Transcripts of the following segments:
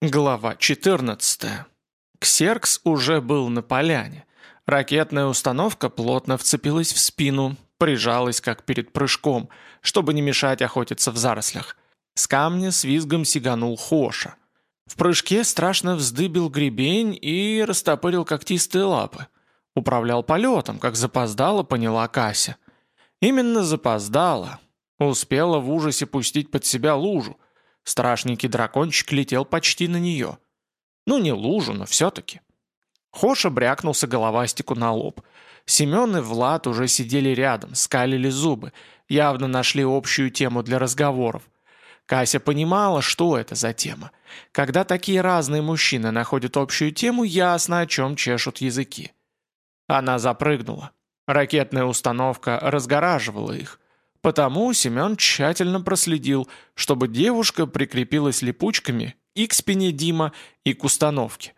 Глава 14. Ксеркс уже был на поляне. Ракетная установка плотно вцепилась в спину, прижалась, как перед прыжком, чтобы не мешать охотиться в зарослях. С камня с визгом сиганул Хоша. В прыжке страшно вздыбил гребень и растопырил когтистые лапы. Управлял полетом, как запоздало, поняла Кася. Именно запоздала. Успела в ужасе пустить под себя лужу, Страшненький дракончик летел почти на нее. Ну, не лужу, но все-таки. Хоша брякнулся головастику на лоб. Семен и Влад уже сидели рядом, скалили зубы, явно нашли общую тему для разговоров. Кася понимала, что это за тема. Когда такие разные мужчины находят общую тему, ясно, о чем чешут языки. Она запрыгнула. Ракетная установка разгораживала их. Потому Семен тщательно проследил, чтобы девушка прикрепилась липучками и к спине Дима, и к установке.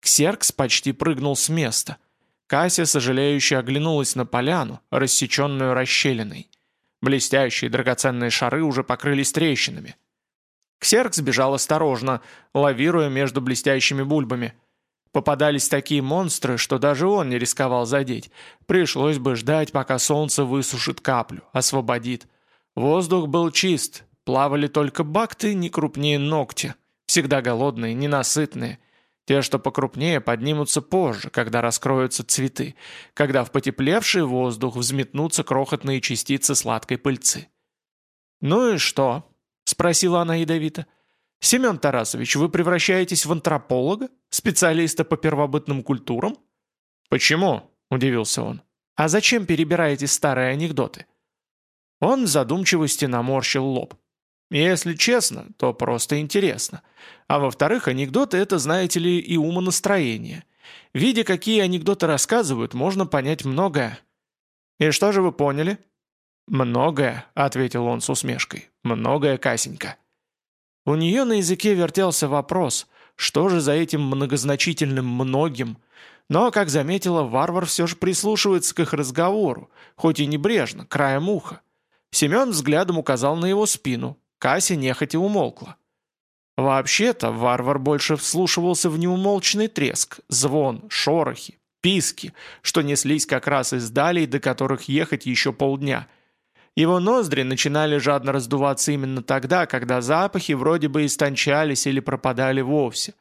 Ксеркс почти прыгнул с места. Кася, сожалеюще оглянулась на поляну, рассеченную расщелиной. Блестящие драгоценные шары уже покрылись трещинами. Ксеркс бежал осторожно, лавируя между блестящими бульбами – Попадались такие монстры, что даже он не рисковал задеть. Пришлось бы ждать, пока солнце высушит каплю, освободит. Воздух был чист, плавали только бакты не крупнее ногти, всегда голодные, ненасытные. Те, что покрупнее, поднимутся позже, когда раскроются цветы, когда в потеплевший воздух взметнутся крохотные частицы сладкой пыльцы. «Ну и что?» — спросила она ядовито. — «Семен Тарасович, вы превращаетесь в антрополога? Специалиста по первобытным культурам?» «Почему?» – удивился он. «А зачем перебираете старые анекдоты?» Он в задумчивости наморщил лоб. «Если честно, то просто интересно. А во-вторых, анекдоты – это, знаете ли, и умонастроение. Видя, какие анекдоты рассказывают, можно понять многое». «И что же вы поняли?» «Многое», — ответил он с усмешкой. «Многое, Касенька». У нее на языке вертелся вопрос, что же за этим многозначительным «многим», но, как заметила, варвар все же прислушивается к их разговору, хоть и небрежно, краем уха. Семен взглядом указал на его спину, Кася нехотя умолкла. Вообще-то варвар больше вслушивался в неумолчный треск, звон, шорохи, писки, что неслись как раз из далей, до которых ехать еще полдня – его ноздри начинали жадно раздуваться именно тогда, когда запахи вроде бы истончались или пропадали вовсе.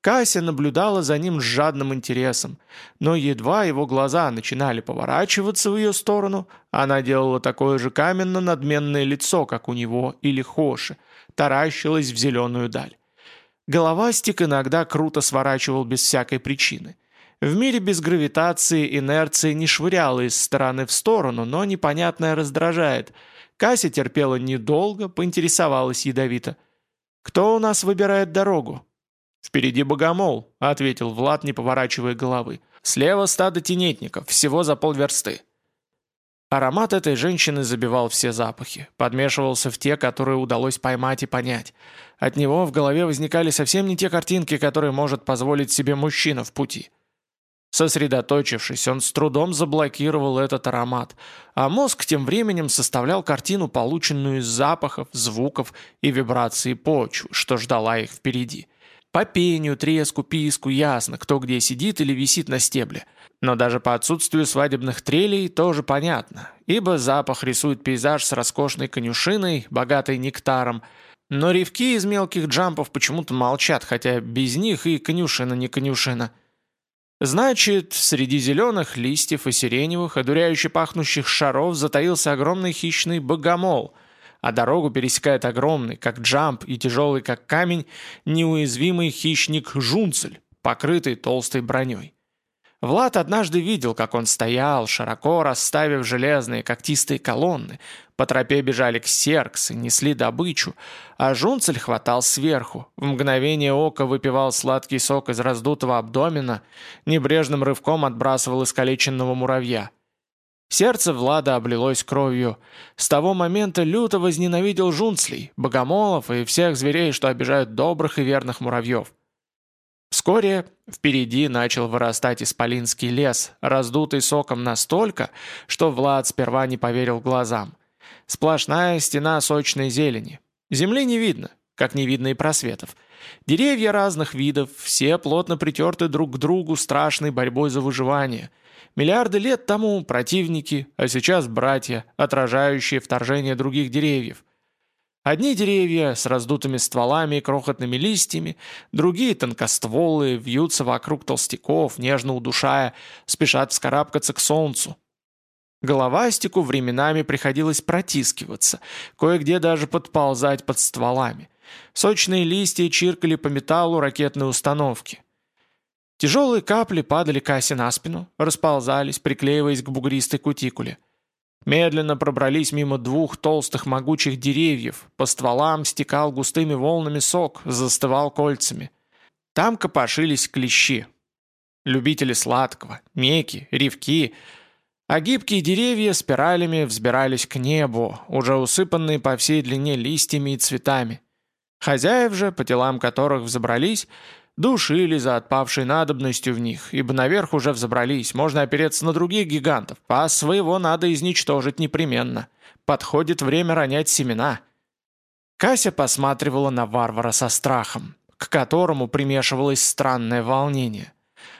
Кася наблюдала за ним с жадным интересом, но едва его глаза начинали поворачиваться в ее сторону, она делала такое же каменно-надменное лицо, как у него или Хоши, таращилась в зеленую даль. Головастик иногда круто сворачивал без всякой причины – в мире без гравитации инерция не швыряла из стороны в сторону, но непонятное раздражает. Кася терпела недолго, поинтересовалась ядовито. «Кто у нас выбирает дорогу?» «Впереди богомол», — ответил Влад, не поворачивая головы. «Слева стадо тенетников, всего за полверсты». Аромат этой женщины забивал все запахи, подмешивался в те, которые удалось поймать и понять. От него в голове возникали совсем не те картинки, которые может позволить себе мужчина в пути. Сосредоточившись, он с трудом заблокировал этот аромат, а мозг тем временем составлял картину, полученную из запахов, звуков и вибраций почвы, что ждала их впереди. По пению, треску, писку ясно, кто где сидит или висит на стебле. Но даже по отсутствию свадебных трелей тоже понятно, ибо запах рисует пейзаж с роскошной конюшиной, богатой нектаром, но ревки из мелких джампов почему-то молчат, хотя без них и конюшина не конюшина – Значит, среди зеленых листьев и сиреневых, одуряюще пахнущих шаров затаился огромный хищный богомол, а дорогу пересекает огромный, как джамп, и тяжелый, как камень, неуязвимый хищник жунцель, покрытый толстой броней. Влад однажды видел, как он стоял, широко расставив железные когтистые колонны. По тропе бежали ксерксы, несли добычу, а жунцель хватал сверху. В мгновение ока выпивал сладкий сок из раздутого абдомена, небрежным рывком отбрасывал искалеченного муравья. Сердце Влада облилось кровью. С того момента люто возненавидел жунцлей, богомолов и всех зверей, что обижают добрых и верных муравьев. Вскоре впереди начал вырастать исполинский лес, раздутый соком настолько, что Влад сперва не поверил глазам. Сплошная стена сочной зелени. Земли не видно. как не видно и просветов. Деревья разных видов, все плотно притерты друг к другу страшной борьбой за выживание. Миллиарды лет тому противники, а сейчас братья, отражающие вторжение других деревьев. Одни деревья с раздутыми стволами и крохотными листьями, другие тонкостволые, вьются вокруг толстяков, нежно удушая, спешат вскарабкаться к солнцу. Головастику временами приходилось протискиваться, кое-где даже подползать под стволами. Сочные листья чиркали по металлу ракетной установки. Тяжелые капли падали Кассе на спину, расползались, приклеиваясь к бугристой кутикуле. Медленно пробрались мимо двух толстых могучих деревьев, по стволам стекал густыми волнами сок, застывал кольцами. Там копошились клещи. Любители сладкого, меки, ревки, а гибкие деревья спиралями взбирались к небу, уже усыпанные по всей длине листьями и цветами. Хозяев же, по телам которых взобрались, Душили за отпавшей надобностью в них, ибо наверх уже взобрались, можно опереться на других гигантов, а своего надо изничтожить непременно. Подходит время ронять семена. Кася посматривала на варвара со страхом, к которому примешивалось странное волнение.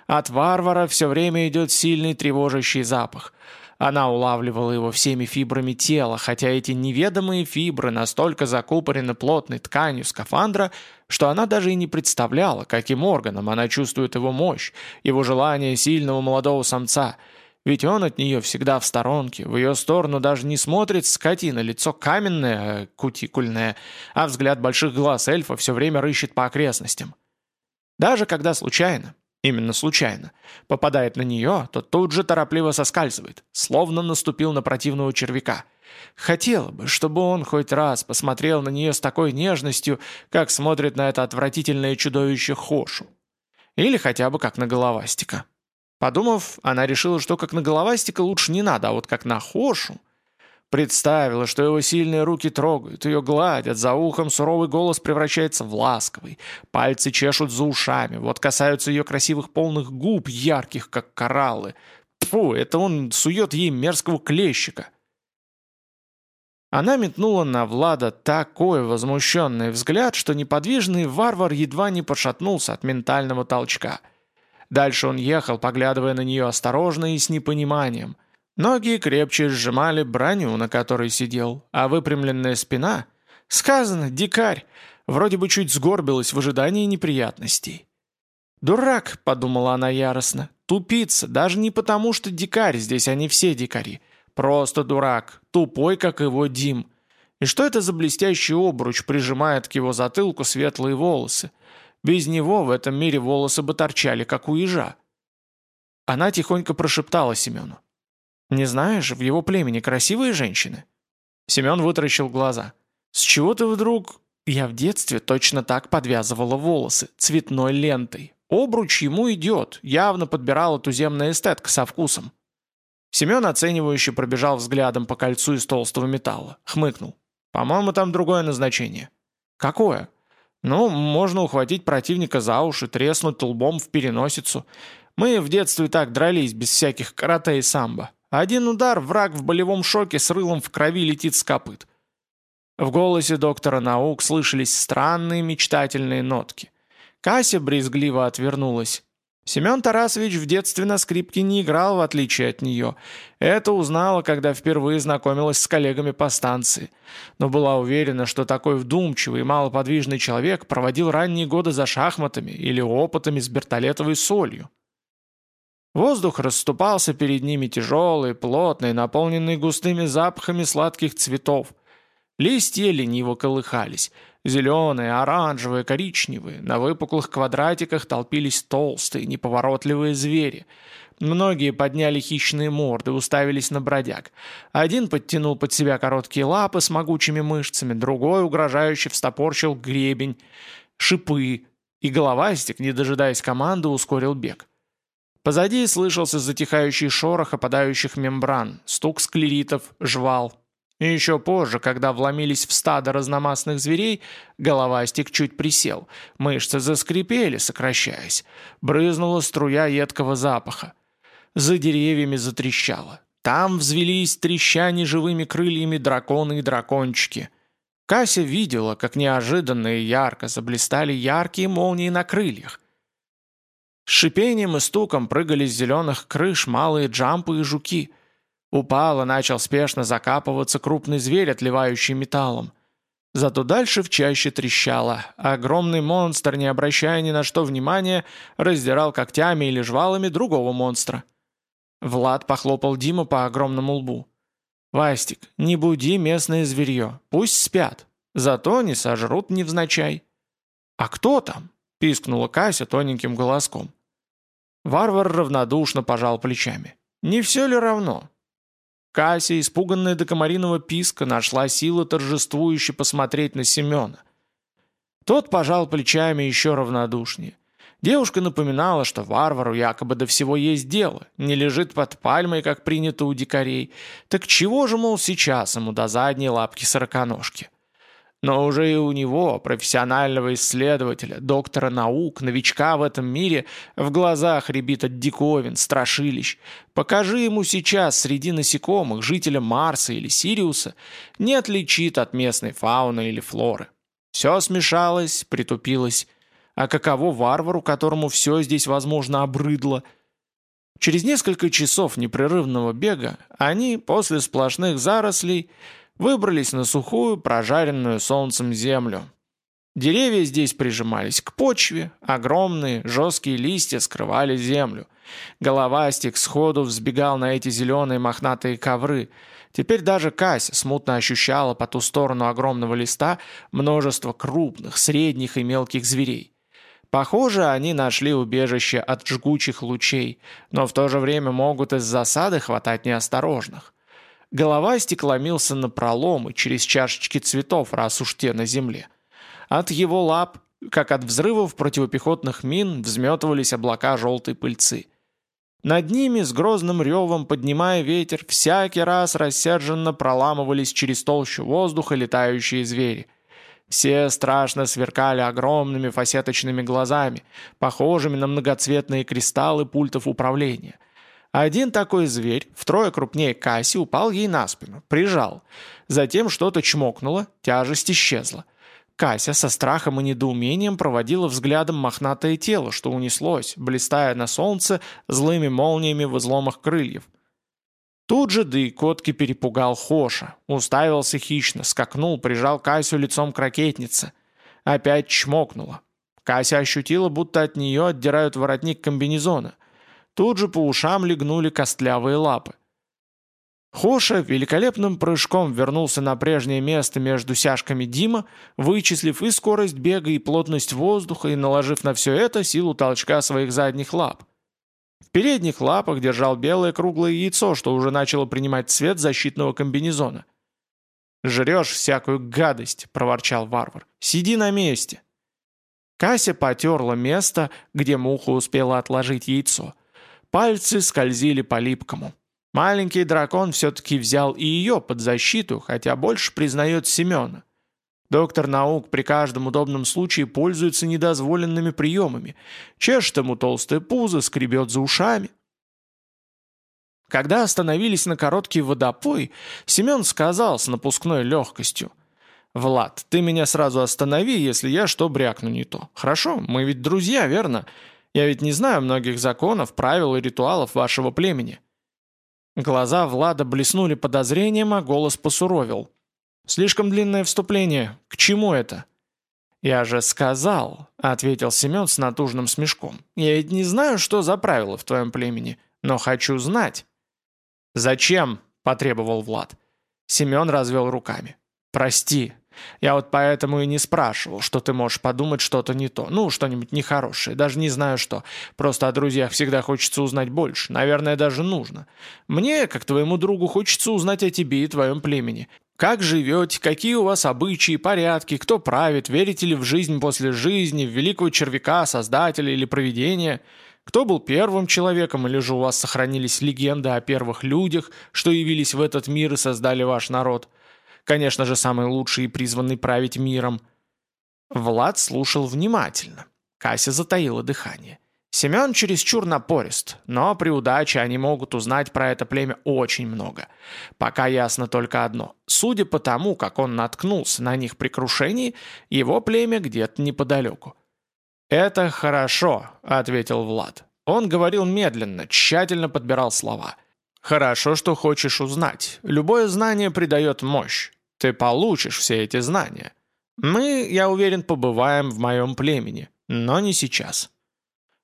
От варвара все время идет сильный тревожащий запах. Она улавливала его всеми фибрами тела, хотя эти неведомые фибры настолько закупорены плотной тканью скафандра, что она даже и не представляла, каким органом она чувствует его мощь, его желание сильного молодого самца. Ведь он от нее всегда в сторонке, в ее сторону даже не смотрит скотина, лицо каменное, кутикульное, а взгляд больших глаз эльфа все время рыщет по окрестностям. Даже когда случайно, именно случайно, попадает на нее, то тут же торопливо соскальзывает, словно наступил на противного червяка. Хотела бы, чтобы он хоть раз посмотрел на нее с такой нежностью, как смотрит на это отвратительное чудовище Хошу. Или хотя бы как на головастика. Подумав, она решила, что как на головастика лучше не надо, а вот как на Хошу – Представила, что его сильные руки трогают, ее гладят, за ухом суровый голос превращается в ласковый, пальцы чешут за ушами, вот касаются ее красивых полных губ, ярких, как кораллы. Фу, это он сует ей мерзкого клещика. Она метнула на Влада такой возмущенный взгляд, что неподвижный варвар едва не пошатнулся от ментального толчка. Дальше он ехал, поглядывая на нее осторожно и с непониманием – Ноги крепче сжимали броню, на которой сидел, а выпрямленная спина... Сказано, дикарь! Вроде бы чуть сгорбилась в ожидании неприятностей. «Дурак», — подумала она яростно, — «тупица, даже не потому, что дикарь, здесь они все дикари. Просто дурак, тупой, как его Дим. И что это за блестящий обруч прижимает к его затылку светлые волосы? Без него в этом мире волосы бы торчали, как у ежа». Она тихонько прошептала Семену. «Не знаешь, в его племени красивые женщины?» Семен вытаращил глаза. «С чего ты вдруг...» «Я в детстве точно так подвязывала волосы, цветной лентой. Обруч ему идет, явно подбирала туземная эстетка со вкусом». Семен оценивающе пробежал взглядом по кольцу из толстого металла. Хмыкнул. «По-моему, там другое назначение». «Какое?» «Ну, можно ухватить противника за уши, треснуть лбом в переносицу. Мы в детстве так дрались без всяких карате и самбо. Один удар, враг в болевом шоке с рылом в крови летит с копыт. В голосе доктора наук слышались странные мечтательные нотки. Кася брезгливо отвернулась. Семен Тарасович в детстве на скрипке не играл, в отличие от нее. Это узнала, когда впервые знакомилась с коллегами по станции. Но была уверена, что такой вдумчивый и малоподвижный человек проводил ранние годы за шахматами или опытами с бертолетовой солью. Воздух расступался перед ними тяжелый, плотный, наполненный густыми запахами сладких цветов. Листья лениво колыхались. Зеленые, оранжевые, коричневые. На выпуклых квадратиках толпились толстые, неповоротливые звери. Многие подняли хищные морды, уставились на бродяг. Один подтянул под себя короткие лапы с могучими мышцами, другой угрожающе встопорчил гребень, шипы, и головастик, не дожидаясь команды, ускорил бег. Позади слышался затихающий шорох опадающих мембран, стук склеритов, жвал. И еще позже, когда вломились в стадо разномастных зверей, головастик чуть присел, мышцы заскрипели, сокращаясь. Брызнула струя едкого запаха. За деревьями затрещало. Там взвелись треща живыми крыльями драконы и дракончики. Кася видела, как неожиданно и ярко заблистали яркие молнии на крыльях. Шипением и стуком прыгали с зеленых крыш малые джампы и жуки. Упал и начал спешно закапываться крупный зверь, отливающий металлом. Зато дальше в чаще трещало. Огромный монстр, не обращая ни на что внимания, раздирал когтями или жвалами другого монстра. Влад похлопал Диму по огромному лбу. «Вастик, не буди местное зверье, пусть спят, зато не сожрут невзначай». «А кто там?» — пискнула Кася тоненьким голоском. Варвар равнодушно пожал плечами. «Не все ли равно?» Кася, испуганная до комариного писка, нашла силы торжествующе посмотреть на Семена. Тот пожал плечами еще равнодушнее. Девушка напоминала, что варвару якобы до всего есть дело, не лежит под пальмой, как принято у дикарей. Так чего же, мол, сейчас ему до задней лапки сороконожки? Но уже и у него, профессионального исследователя, доктора наук, новичка в этом мире, в глазах рябит от диковин, страшилищ. Покажи ему сейчас среди насекомых жителя Марса или Сириуса, не отличит от местной фауны или флоры. Все смешалось, притупилось. А каково варвару, которому все здесь, возможно, обрыдло? Через несколько часов непрерывного бега они, после сплошных зарослей, выбрались на сухую, прожаренную солнцем землю. Деревья здесь прижимались к почве, огромные, жесткие листья скрывали землю. Головастик сходу взбегал на эти зеленые мохнатые ковры. Теперь даже Кася смутно ощущала по ту сторону огромного листа множество крупных, средних и мелких зверей. Похоже, они нашли убежище от жгучих лучей, но в то же время могут из засады хватать неосторожных. Головастик ломился на проломы через чашечки цветов, раз уж те на земле. От его лап, как от взрывов противопехотных мин, взметывались облака желтой пыльцы. Над ними с грозным ревом, поднимая ветер, всякий раз рассерженно проламывались через толщу воздуха летающие звери – все страшно сверкали огромными фасеточными глазами, похожими на многоцветные кристаллы пультов управления. Один такой зверь, втрое крупнее Касси, упал ей на спину, прижал. Затем что-то чмокнуло, тяжесть исчезла. Кася со страхом и недоумением проводила взглядом мохнатое тело, что унеслось, блистая на солнце злыми молниями в изломах крыльев. Тут же да и котки перепугал Хоша, уставился хищно, скакнул, прижал Касю лицом к ракетнице. Опять чмокнула. Кася ощутила, будто от нее отдирают воротник комбинезона. Тут же по ушам легнули костлявые лапы. Хоша великолепным прыжком вернулся на прежнее место между сяжками Дима, вычислив и скорость бега, и плотность воздуха, и наложив на все это силу толчка своих задних лап. В передних лапах держал белое круглое яйцо, что уже начало принимать цвет защитного комбинезона. «Жрешь всякую гадость», — проворчал варвар. «Сиди на месте». Кася потерла место, где муха успела отложить яйцо. Пальцы скользили по липкому. Маленький дракон все-таки взял и ее под защиту, хотя больше признает Семена. Доктор наук при каждом удобном случае пользуется недозволенными приемами. Чешет ему толстое пузо, скребет за ушами. Когда остановились на короткий водопой, Семен сказал с напускной легкостью. «Влад, ты меня сразу останови, если я что брякну не то. Хорошо, мы ведь друзья, верно? Я ведь не знаю многих законов, правил и ритуалов вашего племени». Глаза Влада блеснули подозрением, а голос посуровил. Слишком длинное вступление. К чему это?» «Я же сказал», — ответил Семен с натужным смешком. «Я ведь не знаю, что за правила в твоем племени, но хочу знать». «Зачем?» — потребовал Влад. Семен развел руками. «Прости, я вот поэтому и не спрашивал, что ты можешь подумать что-то не то. Ну, что-нибудь нехорошее, даже не знаю что. Просто о друзьях всегда хочется узнать больше. Наверное, даже нужно. Мне, как твоему другу, хочется узнать о тебе и твоем племени. Как живете, какие у вас обычаи, порядки, кто правит, верите ли в жизнь после жизни, в великого червяка, создателя или провидения, кто был первым человеком, или же у вас сохранились легенды о первых людях, что явились в этот мир и создали ваш народ. Конечно же, самый лучший и призванный править миром. Влад слушал внимательно. Кася затаила дыхание. Семен чересчур напорист, но при удаче они могут узнать про это племя очень много. Пока ясно только одно. Судя по тому, как он наткнулся на них при крушении, его племя где-то неподалеку. «Это хорошо», — ответил Влад. Он говорил медленно, тщательно подбирал слова. «Хорошо, что хочешь узнать. Любое знание придает мощь. Ты получишь все эти знания. Мы, я уверен, побываем в моем племени, но не сейчас».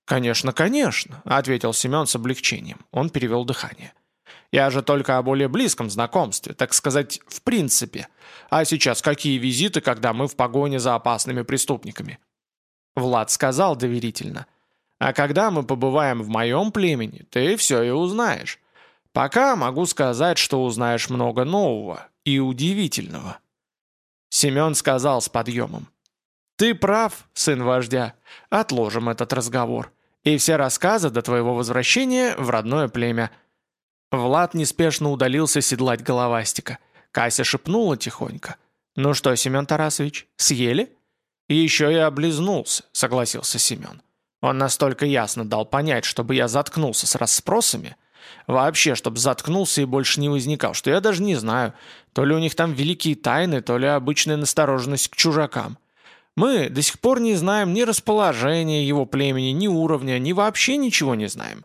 «Конечно, конечно», — ответил Семен с облегчением. Он перевел дыхание. «Я же только о более близком знакомстве, так сказать, в принципе. А сейчас какие визиты, когда мы в погоне за опасными преступниками?» Влад сказал доверительно. «А когда мы побываем в моем племени, ты все и узнаешь. Пока могу сказать, что узнаешь много нового и удивительного». Семен сказал с подъемом. «Ты прав, сын вождя. Отложим этот разговор. И все рассказы до твоего возвращения в родное племя». Влад неспешно удалился седлать головастика. Кася шепнула тихонько. «Ну что, Семен Тарасович, съели?» «Еще и облизнулся», — согласился Семен. Он настолько ясно дал понять, чтобы я заткнулся с расспросами, вообще, чтобы заткнулся и больше не возникал, что я даже не знаю, то ли у них там великие тайны, то ли обычная настороженность к чужакам. Мы до сих пор не знаем ни расположения его племени, ни уровня, ни вообще ничего не знаем.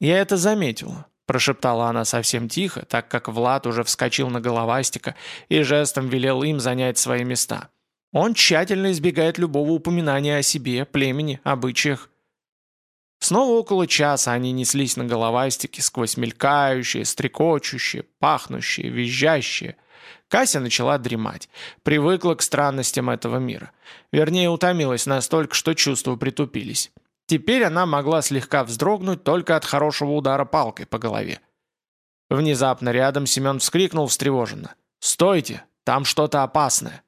Я это заметила, прошептала она совсем тихо, так как Влад уже вскочил на головастика и жестом велел им занять свои места. Он тщательно избегает любого упоминания о себе, племени, обычаях. Снова около часа они неслись на головастике сквозь мелькающие, стрекочущие, пахнущие, визжащие – Кася начала дремать. Привыкла к странностям этого мира. Вернее, утомилась настолько, что чувства притупились. Теперь она могла слегка вздрогнуть только от хорошего удара палкой по голове. Внезапно рядом Семен вскрикнул встревоженно. «Стойте! Там что-то опасное!»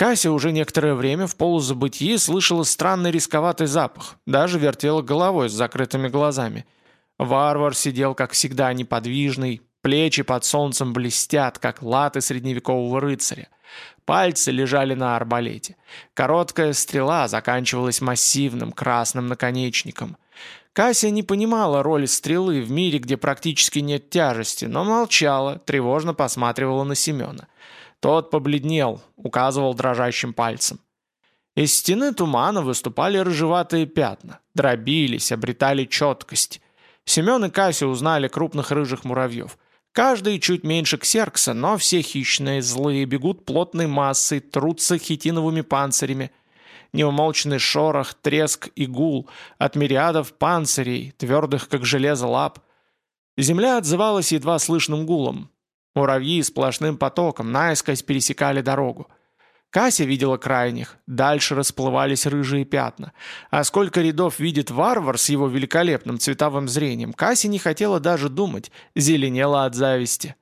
Кася уже некоторое время в полузабытии слышала странный рисковатый запах, даже вертела головой с закрытыми глазами. Варвар сидел, как всегда, неподвижный, Плечи под солнцем блестят, как латы средневекового рыцаря. Пальцы лежали на арбалете. Короткая стрела заканчивалась массивным красным наконечником. Кася не понимала роли стрелы в мире, где практически нет тяжести, но молчала, тревожно посматривала на Семена. Тот побледнел, указывал дрожащим пальцем. Из стены тумана выступали рыжеватые пятна, дробились, обретали четкость. Семен и Кася узнали крупных рыжих муравьев – Каждый чуть меньше ксеркса, но все хищные, злые, бегут плотной массой, трутся хитиновыми панцирями. Неумолчный шорох, треск и гул от мириадов панцирей, твердых как железо лап. Земля отзывалась едва слышным гулом. Муравьи сплошным потоком наискось пересекали дорогу. Кася видела крайних, дальше расплывались рыжие пятна. А сколько рядов видит варвар с его великолепным цветовым зрением, Кася не хотела даже думать, зеленела от зависти.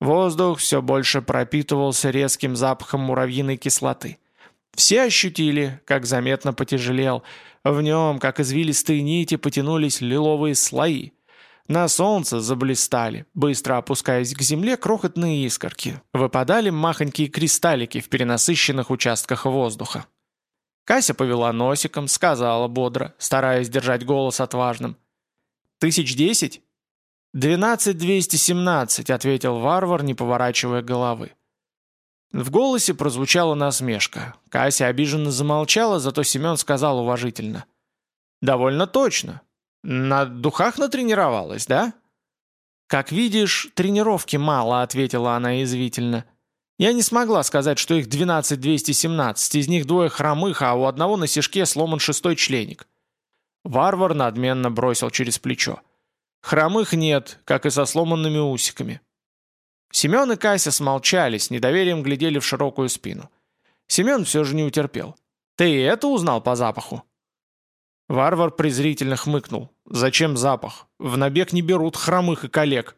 Воздух все больше пропитывался резким запахом муравьиной кислоты. Все ощутили, как заметно потяжелел. В нем, как извилистые нити, потянулись лиловые слои. На солнце заблистали, быстро опускаясь к земле крохотные искорки. Выпадали махонькие кристаллики в перенасыщенных участках воздуха. Кася повела носиком, сказала бодро, стараясь держать голос отважным. «Тысяч десять?» «Двенадцать двести семнадцать», — ответил варвар, не поворачивая головы. В голосе прозвучала насмешка. Кася обиженно замолчала, зато Семен сказал уважительно. «Довольно точно. «На духах натренировалась, да?» «Как видишь, тренировки мало», — ответила она язвительно. «Я не смогла сказать, что их 12-217, из них двое хромых, а у одного на сишке сломан шестой членик». Варвар надменно бросил через плечо. «Хромых нет, как и со сломанными усиками». Семен и Кася смолчали, с недоверием глядели в широкую спину. Семен все же не утерпел. «Ты это узнал по запаху?» Варвар презрительно хмыкнул. «Зачем запах? В набег не берут хромых и коллег».